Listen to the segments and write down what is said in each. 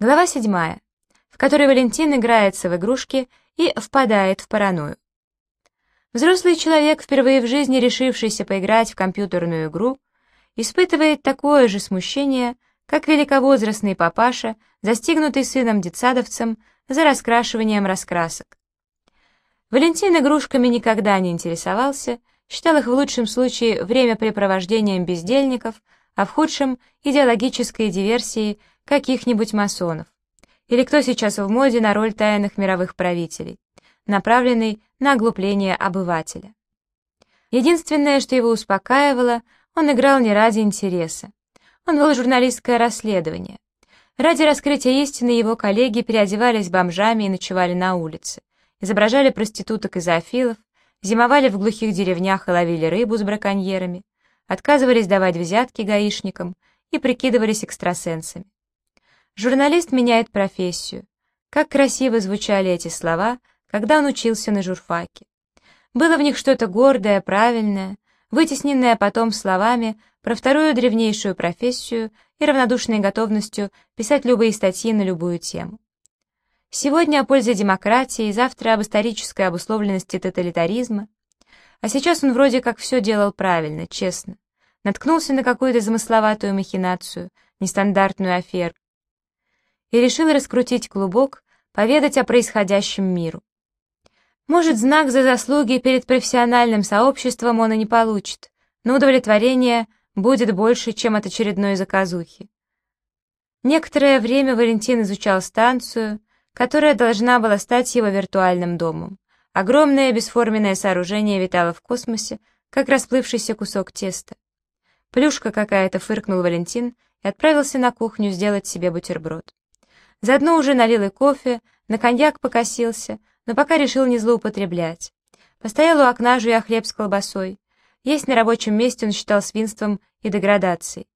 Глава седьмая, в которой Валентин играется в игрушки и впадает в паранойю. Взрослый человек, впервые в жизни решившийся поиграть в компьютерную игру, испытывает такое же смущение, как великовозрастный папаша, застигнутый сыном-детсадовцем за раскрашиванием раскрасок. Валентин игрушками никогда не интересовался, считал их в лучшем случае времяпрепровождением бездельников, а в худшем — идеологической диверсией каких-нибудь масонов. Или кто сейчас в моде на роль тайных мировых правителей, направленный на оглупление обывателя. Единственное, что его успокаивало, он играл не ради интереса. Он вел журналистское расследование. Ради раскрытия истины его коллеги переодевались бомжами и ночевали на улице, изображали проституток и зоофилов, зимовали в глухих деревнях и ловили рыбу с браконьерами, отказывались давать взятки гаишникам и прикидывались экстрасенсами. Журналист меняет профессию. Как красиво звучали эти слова, когда он учился на журфаке. Было в них что-то гордое, правильное, вытесненное потом словами про вторую древнейшую профессию и равнодушной готовностью писать любые статьи на любую тему. Сегодня о пользе демократии, завтра об исторической обусловленности тоталитаризма. А сейчас он вроде как все делал правильно, честно. Наткнулся на какую-то замысловатую махинацию, нестандартную аферу, и решил раскрутить клубок, поведать о происходящем миру. Может, знак за заслуги перед профессиональным сообществом он и не получит, но удовлетворение будет больше, чем от очередной заказухи. Некоторое время Валентин изучал станцию, которая должна была стать его виртуальным домом. Огромное бесформенное сооружение витало в космосе, как расплывшийся кусок теста. Плюшка какая-то фыркнул Валентин и отправился на кухню сделать себе бутерброд. Заодно уже налил и кофе, на коньяк покосился, но пока решил не злоупотреблять. Постоял у окна, жуя хлеб с колбасой. Есть на рабочем месте он считал свинством и деградацией.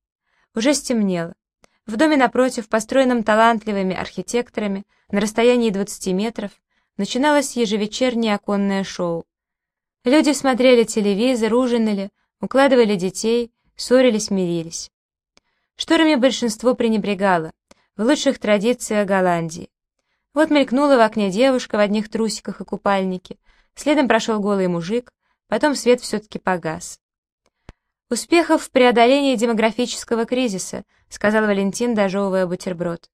Уже стемнело. В доме напротив, построенном талантливыми архитекторами, на расстоянии 20 метров, начиналось ежевечернее оконное шоу. Люди смотрели телевизор, ужинали, укладывали детей, ссорились, мирились. Шторами большинство пренебрегало, в лучших традициях Голландии. Вот мелькнула в окне девушка в одних трусиках и купальнике, следом прошел голый мужик, потом свет все-таки погас. «Успехов в преодолении демографического кризиса», сказал Валентин, дожевывая бутерброд.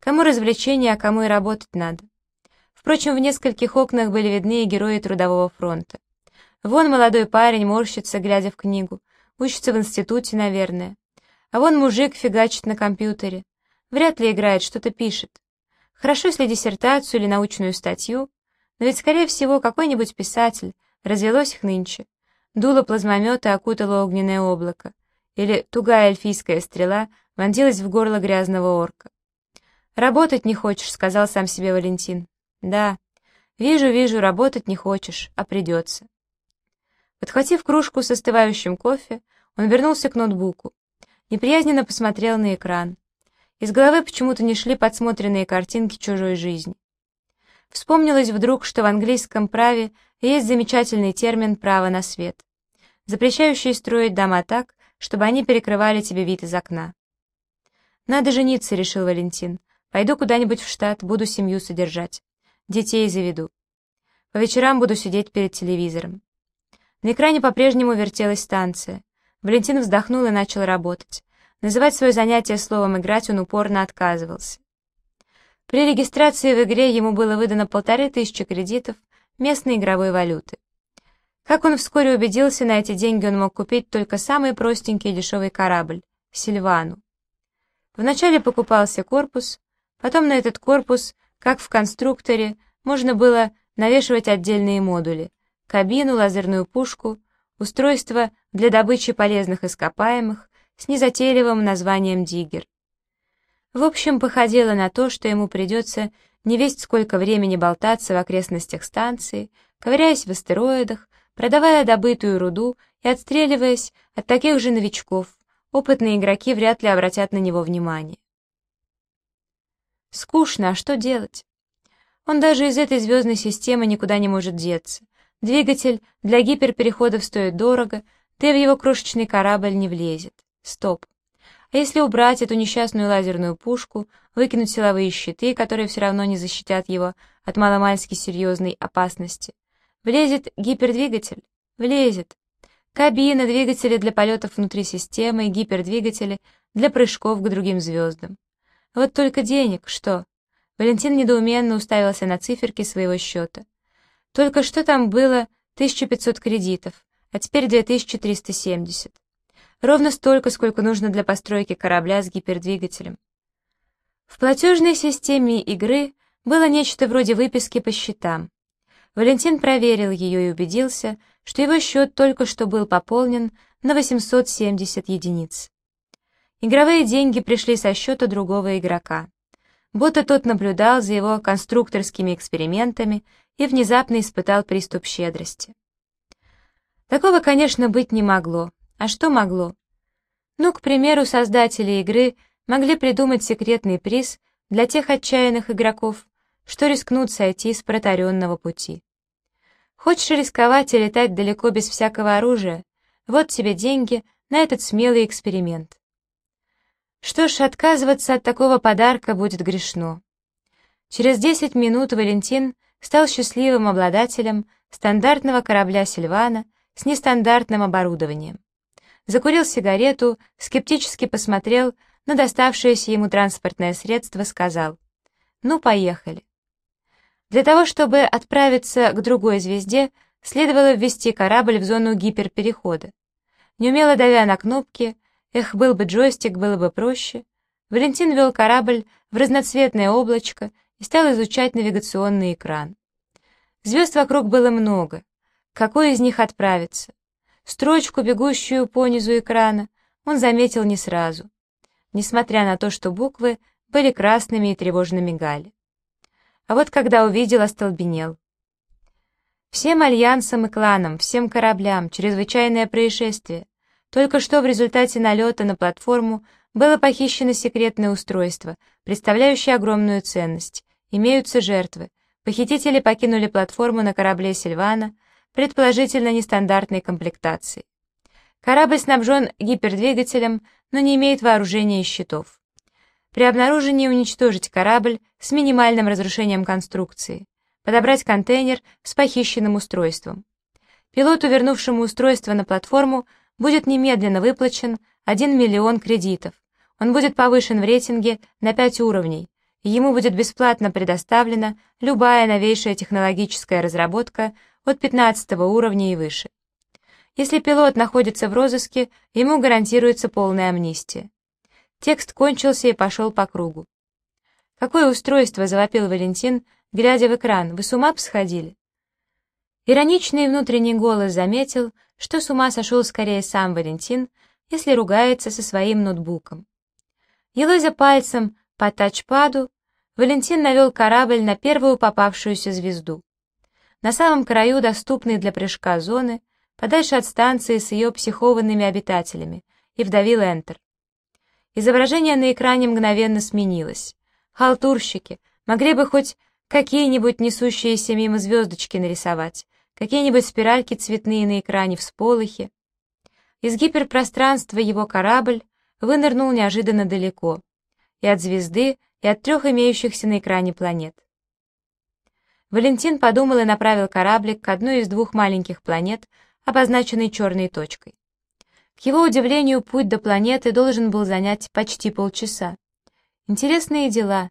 «Кому развлечения, а кому и работать надо». Впрочем, в нескольких окнах были видны и герои Трудового фронта. Вон молодой парень морщится, глядя в книгу, учится в институте, наверное. А вон мужик фигачит на компьютере. Вряд ли играет, что-то пишет. Хорошо, если диссертацию или научную статью, но ведь, скорее всего, какой-нибудь писатель, развелось их нынче. Дуло плазмомета окутало огненное облако, или тугая эльфийская стрела вонзилась в горло грязного орка. «Работать не хочешь», — сказал сам себе Валентин. «Да, вижу, вижу, работать не хочешь, а придется». Подхватив кружку с остывающим кофе, он вернулся к ноутбуку. Неприязненно посмотрел на экран. Из головы почему-то не шли подсмотренные картинки чужой жизни. Вспомнилось вдруг, что в английском праве есть замечательный термин «право на свет», запрещающий строить дома так, чтобы они перекрывали тебе вид из окна. «Надо жениться», — решил Валентин. «Пойду куда-нибудь в штат, буду семью содержать. Детей заведу. По вечерам буду сидеть перед телевизором». На экране по-прежнему вертелась станция. Валентин вздохнул и начал работать. Называть свое занятие словом «играть» он упорно отказывался. При регистрации в игре ему было выдано полторы тысячи кредитов местной игровой валюты. Как он вскоре убедился, на эти деньги он мог купить только самый простенький дешевый корабль — «Сильвану». Вначале покупался корпус, потом на этот корпус, как в конструкторе, можно было навешивать отдельные модули — кабину, лазерную пушку, устройство для добычи полезных ископаемых, с незатейливым названием «Диггер». В общем, походило на то, что ему придется не весть сколько времени болтаться в окрестностях станции, ковыряясь в астероидах, продавая добытую руду и отстреливаясь от таких же новичков, опытные игроки вряд ли обратят на него внимание. Скучно, а что делать? Он даже из этой звездной системы никуда не может деться. Двигатель для гиперпереходов стоит дорого, и в его крошечный корабль не влезет. Стоп. А если убрать эту несчастную лазерную пушку, выкинуть силовые щиты, которые все равно не защитят его от маломальски серьезной опасности, влезет гипердвигатель? Влезет. Кабина, двигатели для полетов внутри системы и гипердвигатели для прыжков к другим звездам. Вот только денег, что? Валентин недоуменно уставился на циферки своего счета. Только что там было 1500 кредитов, а теперь 2370. Ровно столько, сколько нужно для постройки корабля с гипердвигателем. В платежной системе игры было нечто вроде выписки по счетам. Валентин проверил ее и убедился, что его счет только что был пополнен на 870 единиц. Игровые деньги пришли со счета другого игрока. Будто тот наблюдал за его конструкторскими экспериментами и внезапно испытал приступ щедрости. Такого, конечно, быть не могло. А что могло? Ну, к примеру, создатели игры могли придумать секретный приз для тех отчаянных игроков, что рискнут сойти с протаренного пути. Хочешь рисковать и летать далеко без всякого оружия? Вот тебе деньги на этот смелый эксперимент. Что ж, отказываться от такого подарка будет грешно. Через 10 минут Валентин стал счастливым обладателем стандартного корабля «Сильвана» с нестандартным оборудованием закурил сигарету, скептически посмотрел на доставшееся ему транспортное средство, сказал «Ну, поехали». Для того, чтобы отправиться к другой звезде, следовало ввести корабль в зону гиперперехода. Неумело давя на кнопки, эх, был бы джойстик, было бы проще, Валентин вел корабль в разноцветное облачко и стал изучать навигационный экран. Звезд вокруг было много. Какой из них отправиться? Строчку, бегущую по низу экрана, он заметил не сразу, несмотря на то, что буквы были красными и тревожно мигали. А вот когда увидел, остолбенел. Всем альянсам и кланам, всем кораблям, чрезвычайное происшествие. Только что в результате налета на платформу было похищено секретное устройство, представляющее огромную ценность. Имеются жертвы. Похитители покинули платформу на корабле «Сильвана», предположительно нестандартной комплектации. Корабль снабжен гипердвигателем, но не имеет вооружения и щитов. При обнаружении уничтожить корабль с минимальным разрушением конструкции, подобрать контейнер с похищенным устройством. Пилоту, вернувшему устройство на платформу, будет немедленно выплачен 1 миллион кредитов. Он будет повышен в рейтинге на 5 уровней, ему будет бесплатно предоставлена любая новейшая технологическая разработка от 15 уровня и выше. Если пилот находится в розыске, ему гарантируется полная амнистия. Текст кончился и пошел по кругу. «Какое устройство?» — завопил Валентин, глядя в экран. «Вы с ума посходили?» Ироничный внутренний голос заметил, что с ума сошел скорее сам Валентин, если ругается со своим ноутбуком. Елозя пальцем по тачпаду, Валентин навел корабль на первую попавшуюся звезду на самом краю доступной для прыжка зоны, подальше от станции с ее психованными обитателями, и вдавил Enter. Изображение на экране мгновенно сменилось. Халтурщики могли бы хоть какие-нибудь несущиеся мимо звездочки нарисовать, какие-нибудь спиральки цветные на экране всполохи. Из гиперпространства его корабль вынырнул неожиданно далеко, и от звезды, и от трех имеющихся на экране планет. Валентин подумал и направил кораблик к одной из двух маленьких планет, обозначенной черной точкой. К его удивлению, путь до планеты должен был занять почти полчаса. Интересные дела.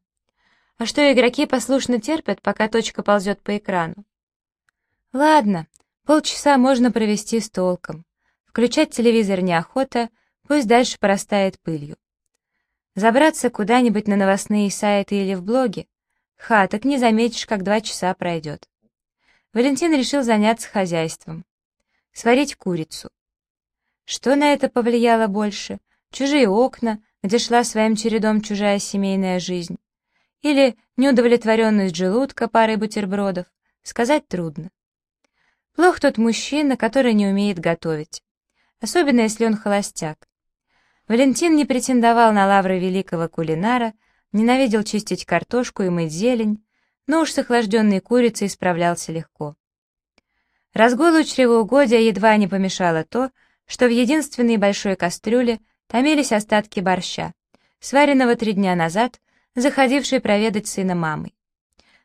А что, игроки послушно терпят, пока точка ползет по экрану? Ладно, полчаса можно провести с толком. Включать телевизор неохота, пусть дальше порастает пылью. Забраться куда-нибудь на новостные сайты или в блоги Ха, так не заметишь, как два часа пройдет. Валентин решил заняться хозяйством. Сварить курицу. Что на это повлияло больше? Чужие окна, где шла своим чередом чужая семейная жизнь? Или неудовлетворенность желудка парой бутербродов? Сказать трудно. Плох тот мужчина, который не умеет готовить. Особенно, если он холостяк. Валентин не претендовал на лавры великого кулинара — ненавидел чистить картошку и мыть зелень, но уж с охлажденной курицей справлялся легко. Разгулу чревоугодия едва не помешало то, что в единственной большой кастрюле томились остатки борща, сваренного три дня назад, заходившей проведать сына мамой.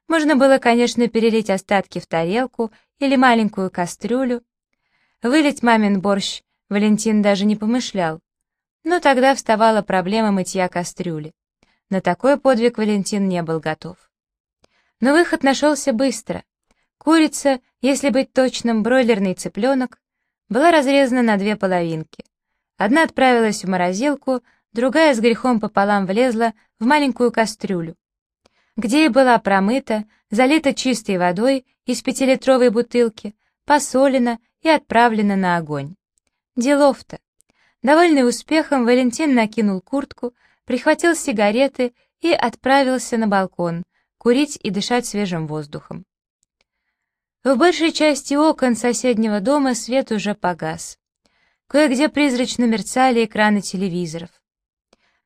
Можно было, конечно, перелить остатки в тарелку или маленькую кастрюлю. Вылить мамин борщ Валентин даже не помышлял. Но тогда вставала проблема мытья кастрюли. На такой подвиг Валентин не был готов. Но выход нашелся быстро. Курица, если быть точным, бройлерный цыпленок, была разрезана на две половинки. Одна отправилась в морозилку, другая с грехом пополам влезла в маленькую кастрюлю, где и была промыта, залита чистой водой из пятилитровой бутылки, посолена и отправлена на огонь. Делов-то. Довольный успехом, Валентин накинул куртку, прихватил сигареты и отправился на балкон, курить и дышать свежим воздухом. В большей части окон соседнего дома свет уже погас. Кое-где призрачно мерцали экраны телевизоров.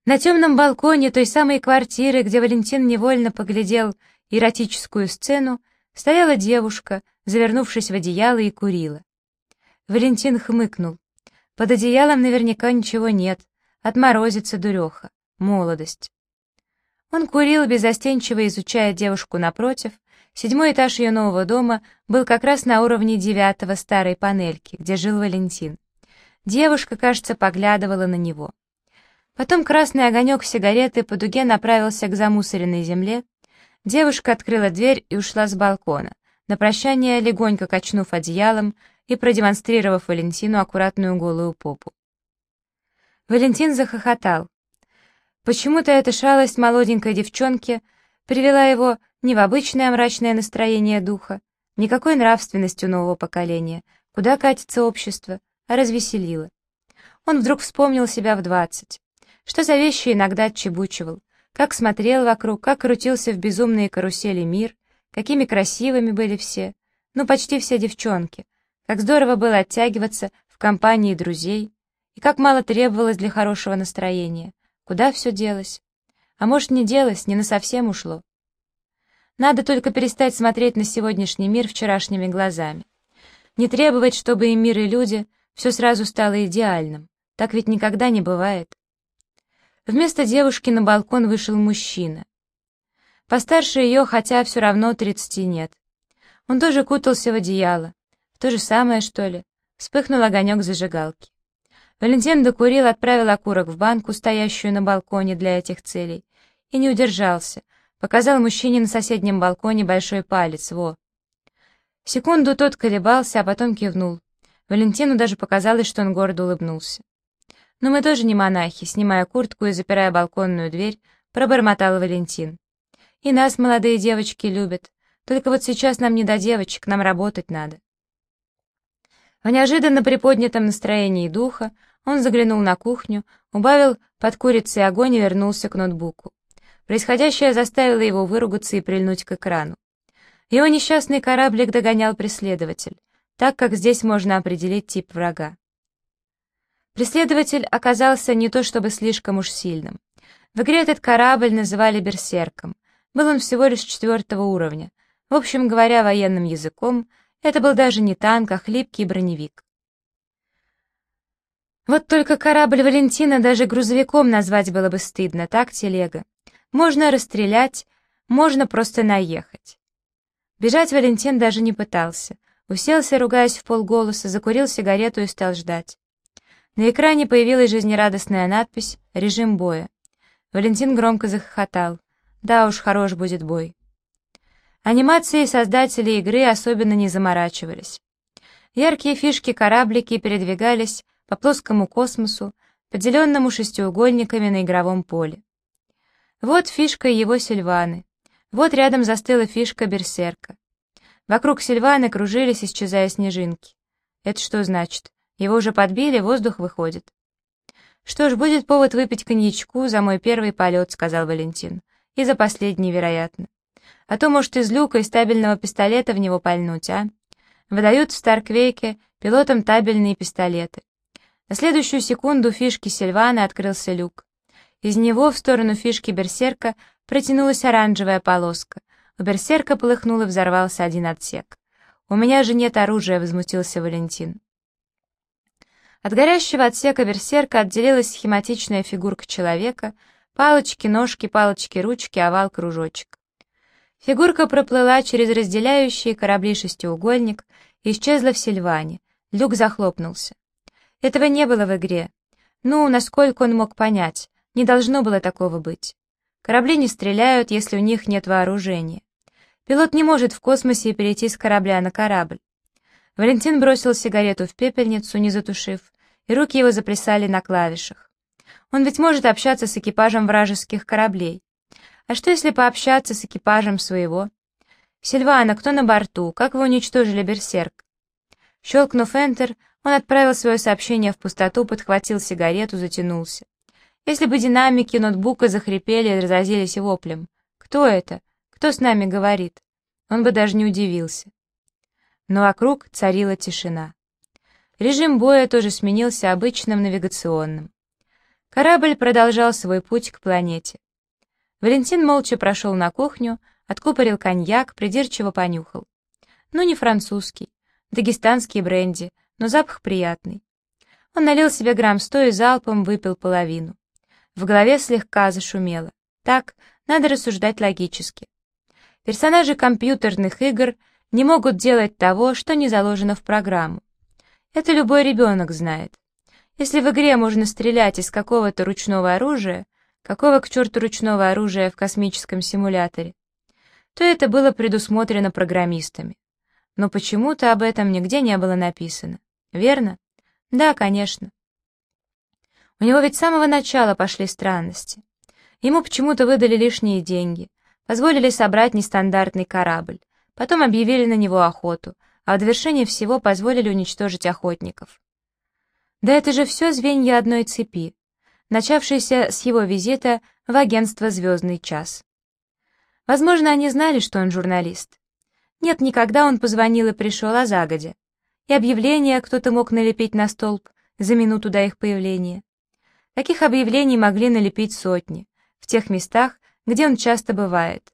На темном балконе той самой квартиры, где Валентин невольно поглядел эротическую сцену, стояла девушка, завернувшись в одеяло и курила. Валентин хмыкнул. Под одеялом наверняка ничего нет, отморозится дуреха, молодость. Он курил, безостенчиво изучая девушку напротив, Седьмой этаж ее нового дома был как раз на уровне девятого старой панельки, где жил Валентин. Девушка, кажется, поглядывала на него. Потом красный огонек сигареты по дуге направился к замусоренной земле. Девушка открыла дверь и ушла с балкона, на прощание легонько качнув одеялом и продемонстрировав Валентину аккуратную голую попу. Валентин захохотал. Почему-то эта шалость молоденькой девчонки привела его ни в обычное мрачное настроение духа, никакой нравственности у нового поколения, куда катится общество, а развеселило. Он вдруг вспомнил себя в двадцать. Что за вещи иногда отчебучивал, как смотрел вокруг, как крутился в безумные карусели мир, какими красивыми были все, ну почти все девчонки, как здорово было оттягиваться в компании друзей, и как мало требовалось для хорошего настроения, куда все делось. А может, не делось, не на совсем ушло. Надо только перестать смотреть на сегодняшний мир вчерашними глазами. Не требовать, чтобы и мир, и люди все сразу стало идеальным. Так ведь никогда не бывает. Вместо девушки на балкон вышел мужчина. Постарше ее, хотя все равно тридцати нет. Он тоже кутался в одеяло. То же самое, что ли? Вспыхнул огонек зажигалки. Валентин докурил, отправил окурок в банку, стоящую на балконе для этих целей, и не удержался — Показал мужчине на соседнем балконе большой палец, во. Секунду тот колебался, а потом кивнул. Валентину даже показалось, что он гордо улыбнулся. «Но мы тоже не монахи», — снимая куртку и запирая балконную дверь, пробормотал Валентин. «И нас молодые девочки любят. Только вот сейчас нам не до девочек, нам работать надо». В неожиданно приподнятом настроении духа он заглянул на кухню, убавил под курицей огонь и вернулся к ноутбуку. Происходящее заставило его выругаться и прильнуть к экрану. Его несчастный кораблик догонял преследователь, так как здесь можно определить тип врага. Преследователь оказался не то чтобы слишком уж сильным. В игре этот корабль называли «Берсерком». Был он всего лишь четвертого уровня. В общем говоря, военным языком, это был даже не танк, а хлипкий броневик. Вот только корабль Валентина даже грузовиком назвать было бы стыдно, так, телега? Можно расстрелять, можно просто наехать. Бежать Валентин даже не пытался. Уселся, ругаясь в полголоса, закурил сигарету и стал ждать. На экране появилась жизнерадостная надпись «Режим боя». Валентин громко захохотал. Да уж, хорош будет бой. Анимации создатели игры особенно не заморачивались. Яркие фишки-кораблики передвигались по плоскому космосу, поделенному шестиугольниками на игровом поле. Вот фишка его Сильваны. Вот рядом застыла фишка Берсерка. Вокруг Сильваны кружились, исчезая снежинки. Это что значит? Его уже подбили, воздух выходит. «Что ж, будет повод выпить коньячку за мой первый полет», — сказал Валентин. «И за последний, вероятно. А то, может, из люка и стабильного пистолета в него пальнуть, а? Выдают в Старквейке пилотам табельные пистолеты. На следующую секунду фишки Сильваны открылся люк. Из него в сторону фишки берсерка протянулась оранжевая полоска. У берсерка полыхнул и взорвался один отсек. «У меня же нет оружия», — возмутился Валентин. От горящего отсека берсерка отделилась схематичная фигурка человека, палочки, ножки, палочки, ручки, овал, кружочек. Фигурка проплыла через разделяющие корабли шестиугольник и исчезла в Сильване. Люк захлопнулся. Этого не было в игре. Ну, насколько он мог понять, не должно было такого быть. Корабли не стреляют, если у них нет вооружения. Пилот не может в космосе перейти с корабля на корабль. Валентин бросил сигарету в пепельницу, не затушив, и руки его заплясали на клавишах. Он ведь может общаться с экипажем вражеских кораблей. А что если пообщаться с экипажем своего? «Сильвана, кто на борту? Как вы уничтожили берсерк?» Щелкнув Enter, он отправил свое сообщение в пустоту, подхватил сигарету, затянулся. Если бы динамики ноутбука захрипели и разразились воплем. «Кто это? Кто с нами говорит?» Он бы даже не удивился. Но вокруг царила тишина. Режим боя тоже сменился обычным навигационным. Корабль продолжал свой путь к планете. Валентин молча прошел на кухню, откупорил коньяк, придирчиво понюхал. Ну, не французский, дагестанский бренди, но запах приятный. Он налил себе грамм сто и залпом выпил половину. В голове слегка зашумело. Так, надо рассуждать логически. Персонажи компьютерных игр не могут делать того, что не заложено в программу. Это любой ребенок знает. Если в игре можно стрелять из какого-то ручного оружия, какого к черту ручного оружия в космическом симуляторе, то это было предусмотрено программистами. Но почему-то об этом нигде не было написано. Верно? Да, конечно. У него ведь с самого начала пошли странности. Ему почему-то выдали лишние деньги, позволили собрать нестандартный корабль, потом объявили на него охоту, а в довершение всего позволили уничтожить охотников. Да это же все звенья одной цепи, начавшейся с его визита в агентство «Звездный час». Возможно, они знали, что он журналист. Нет, никогда он позвонил и пришел, а загодя. И объявление кто-то мог налепить на столб за минуту до их появления. Таких объявлений могли налепить сотни, в тех местах, где он часто бывает.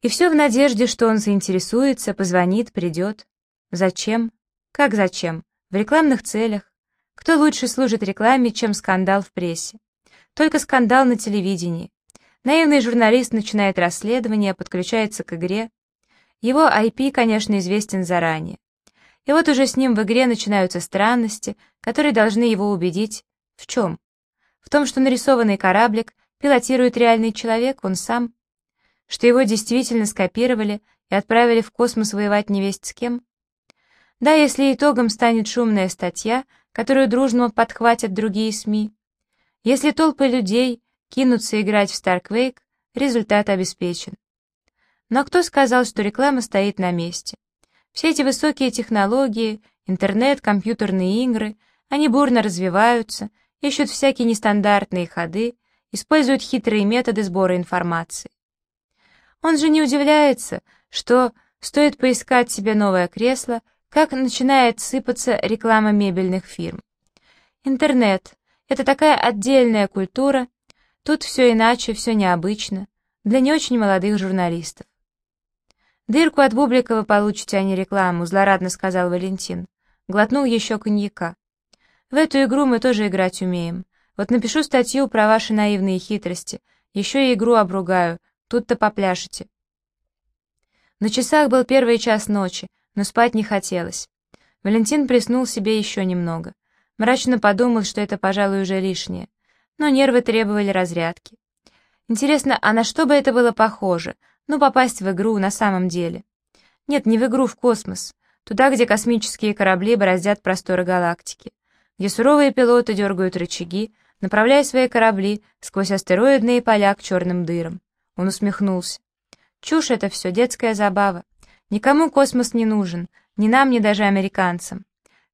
И все в надежде, что он заинтересуется, позвонит, придет. Зачем? Как зачем? В рекламных целях. Кто лучше служит рекламе, чем скандал в прессе? Только скандал на телевидении. Наивный журналист начинает расследование, подключается к игре. Его IP, конечно, известен заранее. И вот уже с ним в игре начинаются странности, которые должны его убедить. В чем? В том, что нарисованный кораблик пилотирует реальный человек, он сам. Что его действительно скопировали и отправили в космос воевать невесть с кем. Да, если итогом станет шумная статья, которую дружно подхватят другие СМИ. Если толпы людей кинутся играть в Старквейк, результат обеспечен. Но кто сказал, что реклама стоит на месте? Все эти высокие технологии, интернет, компьютерные игры, они бурно развиваются, ищут всякие нестандартные ходы, используют хитрые методы сбора информации. Он же не удивляется, что стоит поискать себе новое кресло, как начинает сыпаться реклама мебельных фирм. Интернет — это такая отдельная культура, тут все иначе, все необычно, для не очень молодых журналистов. «Дырку от Бублика вы получите, а не рекламу», — злорадно сказал Валентин. Глотнул еще коньяка. В эту игру мы тоже играть умеем. Вот напишу статью про ваши наивные хитрости. Еще и игру обругаю. Тут-то попляшете. На часах был первый час ночи, но спать не хотелось. Валентин приснул себе еще немного. Мрачно подумал, что это, пожалуй, уже лишнее. Но нервы требовали разрядки. Интересно, а на что бы это было похоже? Ну, попасть в игру на самом деле. Нет, не в игру, в космос. Туда, где космические корабли бороздят просторы галактики где суровые пилоты дергают рычаги, направляя свои корабли сквозь астероидные поля к черным дырам. Он усмехнулся. Чушь это все, детская забава. Никому космос не нужен, ни нам, ни даже американцам.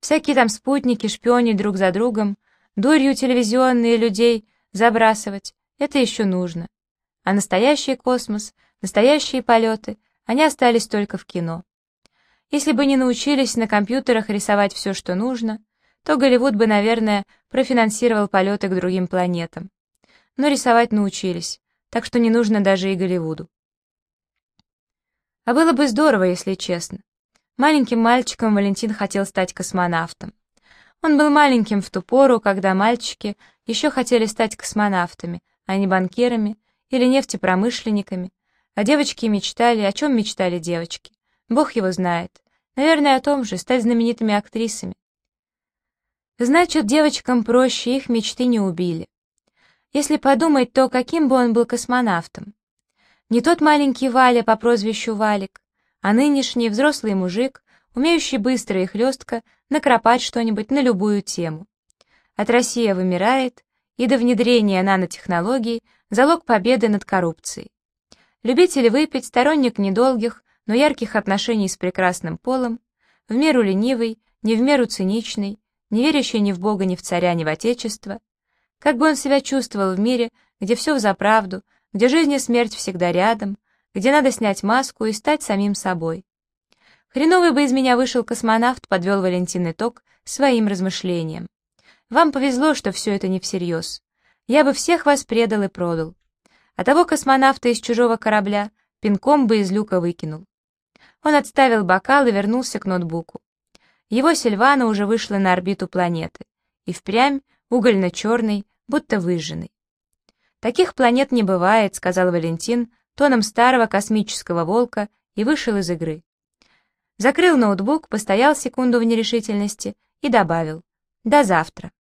Всякие там спутники, шпионить друг за другом, дурью телевизионные людей забрасывать — это еще нужно. А настоящий космос, настоящие полеты, они остались только в кино. Если бы не научились на компьютерах рисовать все, что нужно, то Голливуд бы, наверное, профинансировал полеты к другим планетам. Но рисовать научились, так что не нужно даже и Голливуду. А было бы здорово, если честно. Маленьким мальчиком Валентин хотел стать космонавтом. Он был маленьким в ту пору, когда мальчики еще хотели стать космонавтами, а не банкирами или нефтепромышленниками, а девочки мечтали, о чем мечтали девочки. Бог его знает. Наверное, о том же, стать знаменитыми актрисами. Значит, девочкам проще, их мечты не убили. Если подумать, то каким бы он был космонавтом? Не тот маленький Валя по прозвищу Валик, а нынешний взрослый мужик, умеющий быстро и хлестко накропать что-нибудь на любую тему. От Россия вымирает, и до внедрения нанотехнологий залог победы над коррупцией. Любитель выпить, сторонник недолгих, но ярких отношений с прекрасным полом, в меру ленивый, не в меру циничный, не верящий ни в Бога, ни в царя, ни в Отечество. Как бы он себя чувствовал в мире, где все взаправду, где жизнь и смерть всегда рядом, где надо снять маску и стать самим собой. Хреновый бы из меня вышел космонавт, подвел Валентин итог своим размышлениям. Вам повезло, что все это не всерьез. Я бы всех вас предал и продал. А того космонавта из чужого корабля пинком бы из люка выкинул. Он отставил бокал и вернулся к ноутбуку. Его Сильвана уже вышла на орбиту планеты, и впрямь угольно-черный, будто выжженный. «Таких планет не бывает», — сказал Валентин тоном старого космического волка и вышел из игры. Закрыл ноутбук, постоял секунду в нерешительности и добавил «До завтра».